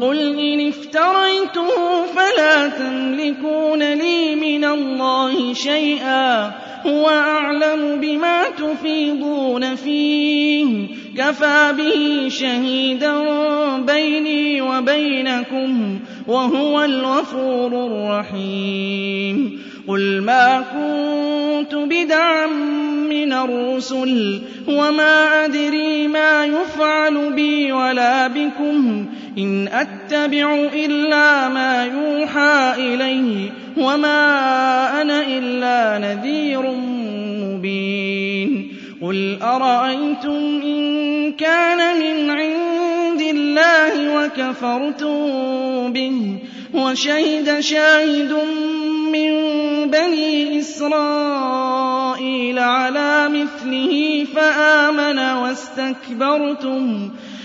قل إن افتريته فلا تملكون لي من الله شيئا هو أعلم بما تفيضون فيه كفى به شهيدا بيني وبينكم وهو الغفور الرحيم قل ما كنت بدعا من الرسل وما أدري ما يفعل بي ولا بكم إن أتبع إلا ما يوحى إلي وما أنا إلا نذير مبين. قل أرأيتم إن كان من عند الله وكفرتم به وشهد شاهد من بني إسرائيل على مثله فآمن واستكبرتم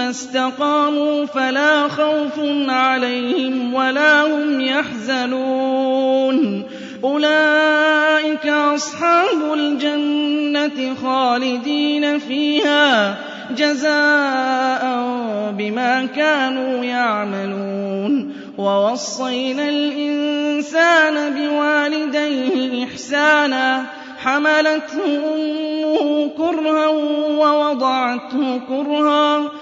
اسْتَقَامُوا فَلَا خَوْفٌ عَلَيْهِمْ وَلَا هُمْ يَحْزَنُونَ. أُولَٰئِكَ أَصْحَابُ الْجَنَّةِ خَالِدِينَ فِيهَا جَزَاءً بِمَا كَانُوا يَعْمَلُونَ. وَوَصَّيْنَا الْإِنسَانَ بِوَالِدَيْهِ إِحْسَانًا. حَمَلَتْهُ أُمُّهُ كُرْهًا وَوَضَعَتْهُ كُرْهًا.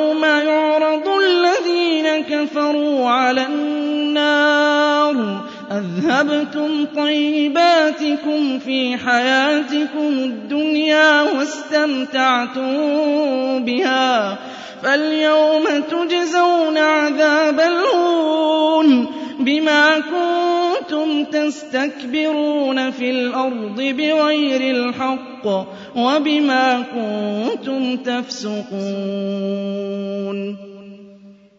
أَذْهَبْتُمْ طَيِّبَاتِكُمْ فِي حَيَاتِكُمُ الدُّنْيَا وَاسْتَمْتَعْتُم بِهَا فَالْيَوْمَ تُجْزَوْنَ عَذَابَ الْهُونِ بِمَا كُنتُمْ تَسْتَكْبِرُونَ فِي الْأَرْضِ بِغَيْرِ الْحَقِّ وَبِمَا كُنتُمْ تَفْسُقُونَ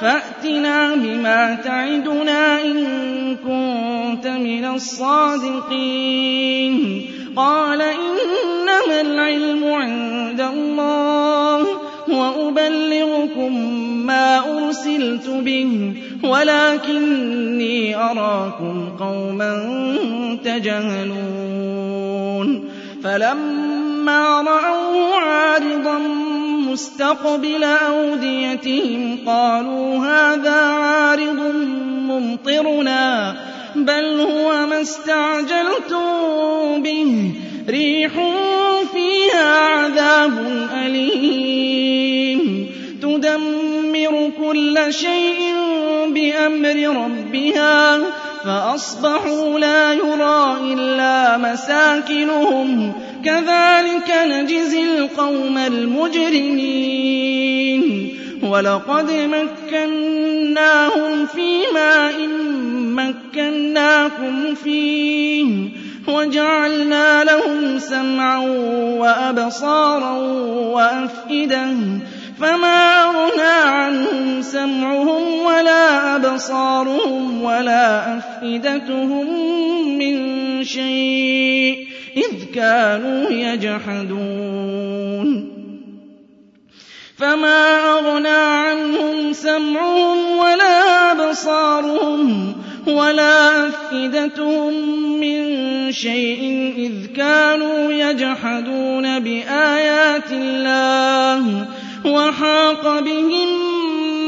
فَأْتِنَا بِمَا تَعِدُنَا إِن كُنتَ مِنَ الصَّادِقِينَ. قَالَ إِنَّمَا الْعِلْمُ عِندَ اللَّهِ وَأُبَلِّغُكُم مَّا أُرْسِلْتُ بِهِ وَلَٰكِنِّي أَرَاكُمْ قَوْمًا تَجْهَلُونَ. فَلَمَّا رَأَوْهُ عَارِضًا مُّسْتَقْبِلَ أَوْدِيَتِهِمْ قَالُوا هَٰذَا عَارِضٌ مُّمْطِرُنَا ۚ بَلْ هُوَ مَا اسْتَعْجَلْتُم بِهِ ۖ رِيحٌ فِيهَا عَذَابٌ أَلِيمٌ تُدَمِّرُ كُلَّ شَيْءٍ بِأَمْرِ رَبِّهَا فَأَصْبَحُوا لَا يُرَىٰ إِلَّا مَسَاكِنُهُمْ ۚ. كَذَٰلِكَ نَجْزِي الْقَوْمَ الْمُجْرِمِينَ. وَلَقَدْ مَكَّنَّاهُمْ فِي مَاءٍ مَّكَّنَّاكُمْ فِيهِ. وَجَعَلْنَا لَهُمْ سَمْعًا وَأَبْصَارًا وَأَفْئِدَةً. فَمَا أَغْنَىٰ عَنْهُمْ سَمْعُهُمْ أَبْصَارُهُمْ وَلَا أَفْئِدَتُهُم مِّن شَيْءٍ إِذْ كَانُوا يَجْحَدُونَ. فَمَا أَغْنَىٰ عَنْهُمْ سَمْعُهُمْ وَلَا أَبْصَارُهُمْ وَلَا أَفْئِدَتُهُم مِّن شَيْءٍ إِذْ كَانُوا يَجْحَدُونَ بِآيَاتِ اللَّهِ وَحَاقَ بِهِم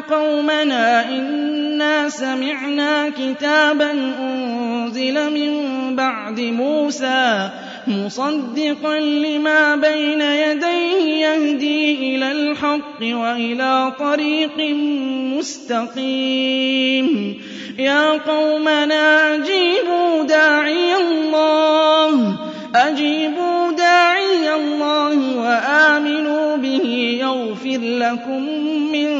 قَوْمَنَا إِنَّا سَمِعْنَا كِتَابًا أُنزِلَ مِن بَعْدِ مُوسَىٰ مُصَدِّقًا لِّمَا بَيْنَ يَدَيْهِ يَهْدِي إِلَى الْحَقِّ وَإِلَىٰ طَرِيقٍ مُّسْتَقِيمٍ يَا قَوْمَنَا أَجِيبُوا دَاعِيَ أجيبوا داعي الله وآمنوا به يغفر لكم من